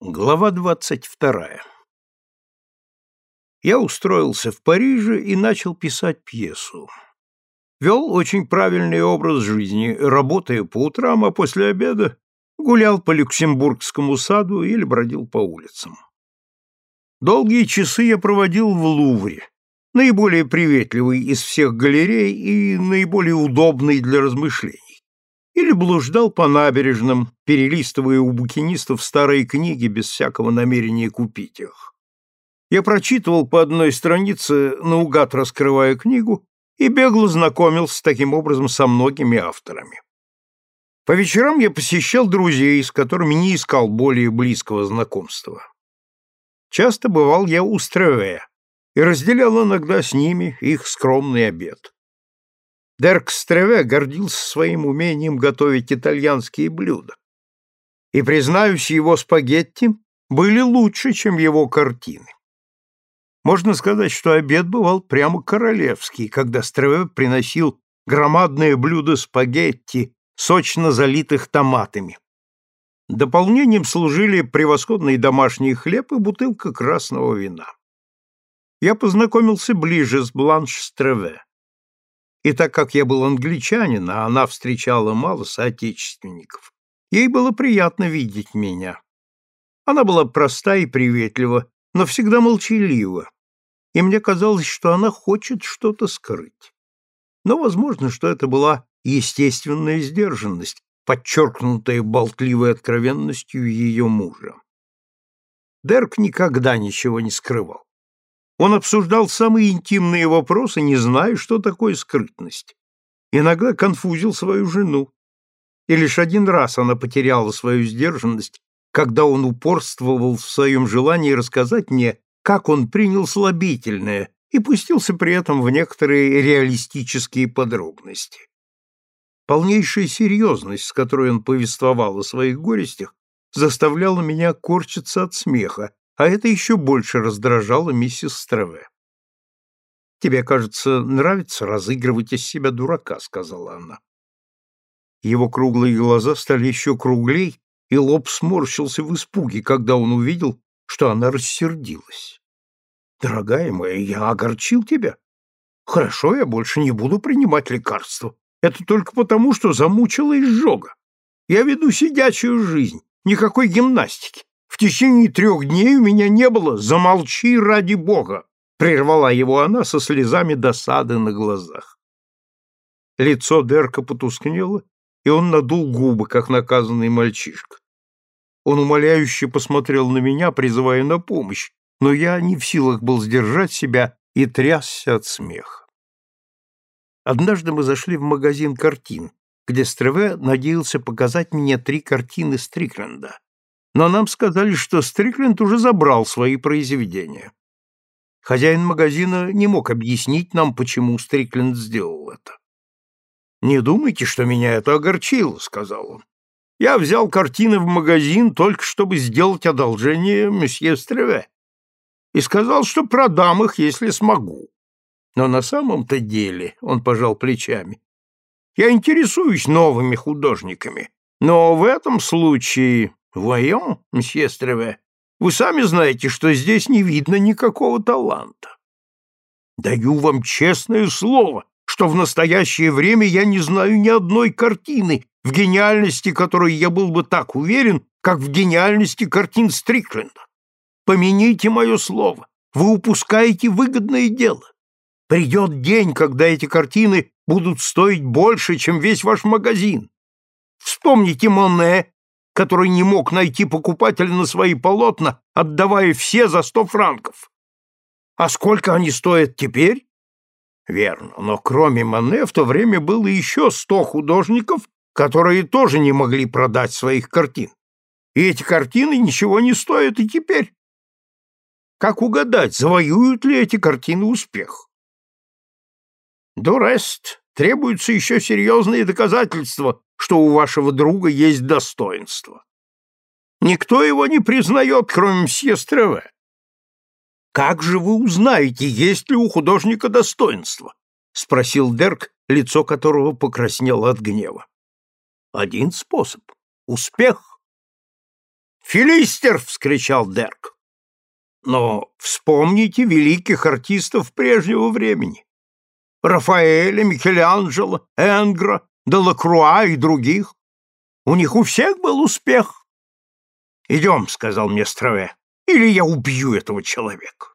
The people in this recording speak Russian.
Глава двадцать вторая Я устроился в Париже и начал писать пьесу. Вел очень правильный образ жизни, работая по утрам, а после обеда гулял по Люксембургскому саду или бродил по улицам. Долгие часы я проводил в Лувре, наиболее приветливый из всех галерей и наиболее удобный для размышлений или блуждал по набережным, перелистывая у букинистов старые книги без всякого намерения купить их. Я прочитывал по одной странице, наугад раскрывая книгу, и бегло знакомился таким образом со многими авторами. По вечерам я посещал друзей, с которыми не искал более близкого знакомства. Часто бывал я у Стреве и разделял иногда с ними их скромный обед. Дерк Стреве гордился своим умением готовить итальянские блюда. И, признаюсь, его спагетти были лучше, чем его картины. Можно сказать, что обед бывал прямо королевский, когда Стреве приносил громадное блюдо спагетти, сочно залитых томатами. Дополнением служили превосходный домашний хлеб и бутылка красного вина. Я познакомился ближе с Бланш Стреве. И так как я был англичанин, а она встречала мало соотечественников, ей было приятно видеть меня. Она была проста и приветлива, но всегда молчалива, и мне казалось, что она хочет что-то скрыть. Но возможно, что это была естественная сдержанность, подчеркнутая болтливой откровенностью ее мужа. Дерк никогда ничего не скрывал. Он обсуждал самые интимные вопросы, не зная, что такое скрытность. Иногда конфузил свою жену. И лишь один раз она потеряла свою сдержанность, когда он упорствовал в своем желании рассказать мне, как он принял слабительное, и пустился при этом в некоторые реалистические подробности. Полнейшая серьезность, с которой он повествовал о своих горестях, заставляла меня корчиться от смеха, а это еще больше раздражало миссис Стреве. «Тебе, кажется, нравится разыгрывать из себя дурака», — сказала она. Его круглые глаза стали еще круглей, и лоб сморщился в испуге, когда он увидел, что она рассердилась. «Дорогая моя, я огорчил тебя. Хорошо, я больше не буду принимать лекарства. Это только потому, что замучила изжога. Я веду сидячую жизнь, никакой гимнастики. В течение трех дней у меня не было. Замолчи ради бога!» Прервала его она со слезами досады на глазах. Лицо Дерка потускнело, и он надул губы, как наказанный мальчишка. Он умоляюще посмотрел на меня, призывая на помощь, но я не в силах был сдержать себя и трясся от смеха. Однажды мы зашли в магазин картин, где Стреве надеялся показать мне три картины Стрикленда но нам сказали, что Стрикленд уже забрал свои произведения. Хозяин магазина не мог объяснить нам, почему Стрикленд сделал это. «Не думайте, что меня это огорчило», — сказал он. «Я взял картины в магазин только чтобы сделать одолжение месье Стреве и сказал, что продам их, если смогу. Но на самом-то деле, — он пожал плечами, — я интересуюсь новыми художниками, но в этом случае Воем, мсье Стреве, вы сами знаете, что здесь не видно никакого таланта. Даю вам честное слово, что в настоящее время я не знаю ни одной картины, в гениальности которой я был бы так уверен, как в гениальности картин Стрикленда. Помяните мое слово, вы упускаете выгодное дело. Придет день, когда эти картины будут стоить больше, чем весь ваш магазин. Вспомните Моне который не мог найти покупателя на свои полотна, отдавая все за сто франков. А сколько они стоят теперь? Верно, но кроме Мане в то время было еще сто художников, которые тоже не могли продать своих картин. И эти картины ничего не стоят и теперь. Как угадать, завоюют ли эти картины успех? Дурест, требуются еще серьезные доказательства что у вашего друга есть достоинство. Никто его не признает, кроме мсье Стреве. Как же вы узнаете, есть ли у художника достоинство? спросил Дерк, лицо которого покраснело от гнева. Один способ успех. «Филистер!» — вскричал Дерк. Но вспомните великих артистов прежнего времени. Рафаэля, Микеланджело, Энгра, Делакруа и других. У них у всех был успех. «Идем», — сказал мне Страве, — «или я убью этого человека».